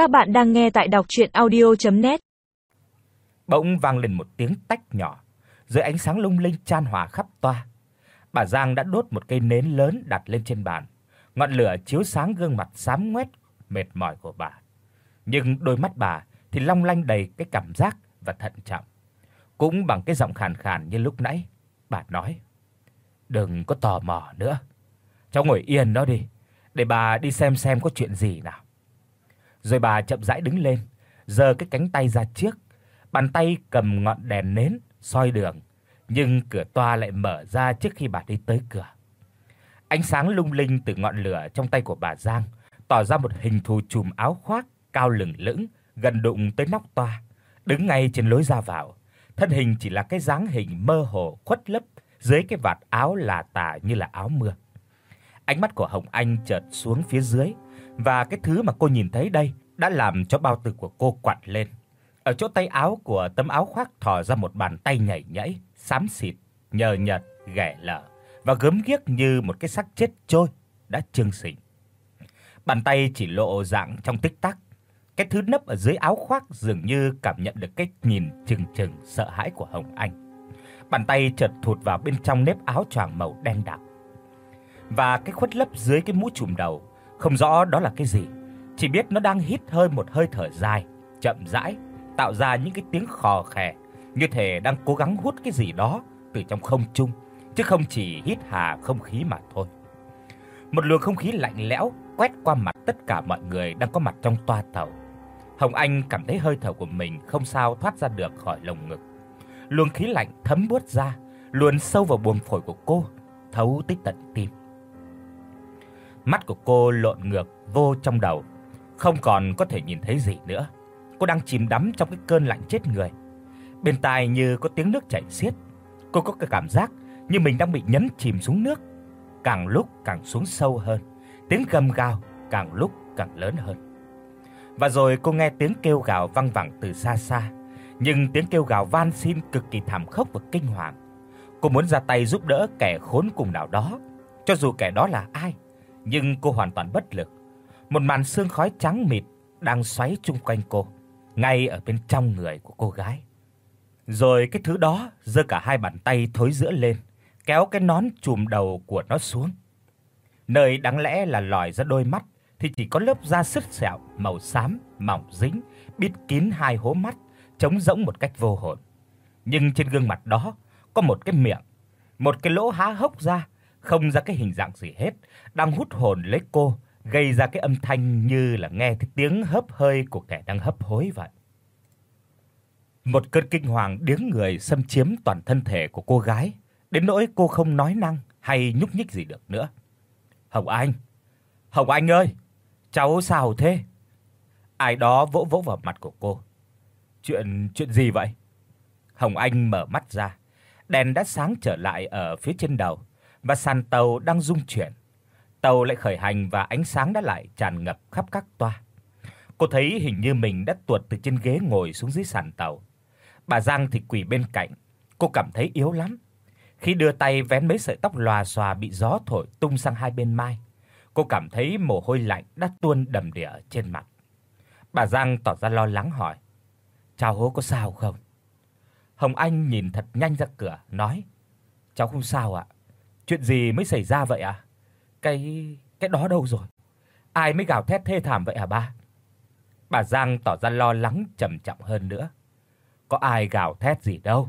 Các bạn đang nghe tại đọc audio net Bỗng vang lên một tiếng tách nhỏ, dưới ánh sáng lung linh chan hòa khắp toa. Bà Giang đã đốt một cây nến lớn đặt lên trên bàn. Ngọn lửa chiếu sáng gương mặt xám ngoét mệt mỏi của bà. Nhưng đôi mắt bà thì long lanh đầy cái cảm giác và thận trọng. Cũng bằng cái giọng khàn khàn như lúc nãy, bà nói: "Đừng có tò mò nữa. Cháu ngồi yên đó đi, để bà đi xem xem có chuyện gì nào." Rồi bà chậm rãi đứng lên, giơ cái cánh tay ra trước, bàn tay cầm ngọn đèn nến soi đường, nhưng cửa toa lại mở ra trước khi bà đi tới cửa. Ánh sáng lung linh từ ngọn lửa trong tay của bà Giang tỏ ra một hình thù chùm áo khoác cao lừng lững, gần đụng tới nóc toa, đứng ngay trên lối ra vào. Thân hình chỉ là cái dáng hình mơ hồ khuất lấp dưới cái vạt áo là tả như là áo mưa. Ánh mắt của Hồng Anh chợt xuống phía dưới, và cái thứ mà cô nhìn thấy đây đã làm cho bao tử của cô quặn lên. Ở chỗ tay áo của tấm áo khoác thò ra một bàn tay nhảy nhảy, xám xịt, nhờ nhợt, ghẻ lở và gớm ghiếc như một cái xác chết trôi đã trương sình. Bàn tay chỉ lộ dạng trong tích tắc. Cái thứ nấp ở dưới áo khoác dường như cảm nhận được cái nhìn chừng chừng sợ hãi của Hồng Anh. Bàn tay chợt thụt vào bên trong nếp áo choàng màu đen đặc. Và cái khuất lấp dưới cái mũ trùm đầu không rõ đó là cái gì, chỉ biết nó đang hít hơi một hơi thở dài, chậm rãi, tạo ra những cái tiếng khò khè, như thể đang cố gắng hút cái gì đó từ trong không trung, chứ không chỉ hít hà không khí mà thôi. Một luồng không khí lạnh lẽo quét qua mặt tất cả mọi người đang có mặt trong toa tàu. Hồng Anh cảm thấy hơi thở của mình không sao thoát ra được khỏi lồng ngực. Luồng khí lạnh thấm buốt ra, luồn sâu vào buồng phổi của cô, thấu tới tận tim. Mắt của cô lộn ngược vô trong đầu, không còn có thể nhìn thấy gì nữa. Cô đang chìm đắm trong cái cơn lạnh chết người. Bên tai như có tiếng nước chảy xiết. Cô có cái cảm giác như mình đang bị nhấn chìm xuống nước, càng lúc càng xuống sâu hơn. Tiếng gầm gào càng lúc càng lớn hơn. Và rồi cô nghe tiếng kêu gào vang vẳng từ xa xa, nhưng tiếng kêu gào van xin cực kỳ thảm khốc và kinh hoàng. Cô muốn ra tay giúp đỡ kẻ khốn cùng nào đó, cho dù kẻ đó là ai nhưng cô hoàn toàn bất lực. Một màn sương khói trắng mịt đang xoáy chung quanh cô, ngay ở bên trong người của cô gái. Rồi cái thứ đó giơ cả hai bàn tay thối giữa lên, kéo cái nón trùm đầu của nó xuống. Nơi đáng lẽ là lòi ra đôi mắt thì chỉ có lớp da sứt sẹo màu xám mỏng dính, bịt kín hai hố mắt, trống rỗng một cách vô hồn. Nhưng trên gương mặt đó có một cái miệng, một cái lỗ há hốc ra không ra cái hình dạng gì hết, đang hút hồn lấy cô, gây ra cái âm thanh như là nghe thấy tiếng hấp hơi của kẻ đang hấp hối vậy. Một cơn kinh hoàng điếng người xâm chiếm toàn thân thể của cô gái, đến nỗi cô không nói năng hay nhúc nhích gì được nữa. Hồng Anh, Hồng Anh ơi, cháu sao thế? Ai đó vỗ vỗ vào mặt của cô. Chuyện chuyện gì vậy? Hồng Anh mở mắt ra, đèn đã sáng trở lại ở phía trên đầu và sàn tàu đang rung chuyển. Tàu lại khởi hành và ánh sáng đã lại tràn ngập khắp các toa. Cô thấy hình như mình đã tuột từ trên ghế ngồi xuống dưới sàn tàu. Bà Giang thì quỳ bên cạnh, cô cảm thấy yếu lắm. Khi đưa tay vén mấy sợi tóc lòa xòa bị gió thổi tung sang hai bên mai, cô cảm thấy mồ hôi lạnh đã tuôn đầm đìa trên mặt. Bà Giang tỏ ra lo lắng hỏi: "Cháu hố có sao không?" Hồng Anh nhìn thật nhanh ra cửa, nói: "Cháu không sao ạ." Chuyện gì mới xảy ra vậy à? Cái cái đó đâu rồi? Ai mới gào thét thê thảm vậy hả ba? Bà Giang tỏ ra lo lắng trầm trọng hơn nữa. Có ai gào thét gì đâu.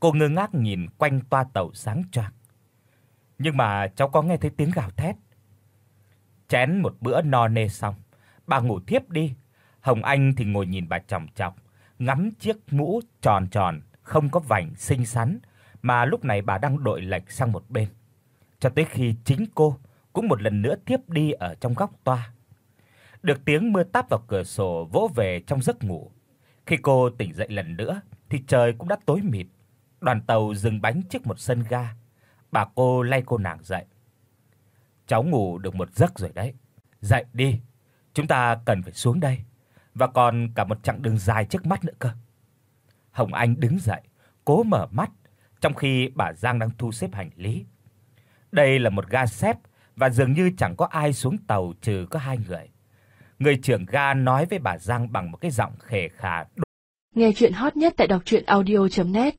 Cô ngơ ngác nhìn quanh toa tàu sáng choang. Nhưng mà cháu có nghe thấy tiếng gào thét. Chén một bữa no nê xong, bà ngủ thiếp đi. Hồng Anh thì ngồi nhìn bà chằm chằm, ngắm chiếc mũ tròn tròn không có vành xinh xắn mà lúc này bà đang đội lệch sang một bên, cho tới khi chính cô cũng một lần nữa tiếp đi ở trong góc toa. Được tiếng mưa táp vào cửa sổ vỗ về trong giấc ngủ. Khi cô tỉnh dậy lần nữa thì trời cũng đã tối mịt. Đoàn tàu dừng bánh trước một sân ga. Bà cô lay cô nàng dậy. "Cháu ngủ được một giấc rồi đấy. Dậy đi, chúng ta cần phải xuống đây và còn cả một chặng đường dài trước mắt nữa cơ." Hồng Anh đứng dậy, cố mở mắt trong khi bà Giang đang thu xếp hành lý. Đây là một ga xếp và dường như chẳng có ai xuống tàu trừ có hai người. Người trưởng ga nói với bà Giang bằng một cái giọng khè khà. Nghe truyện hot nhất tại doctruyenaudio.net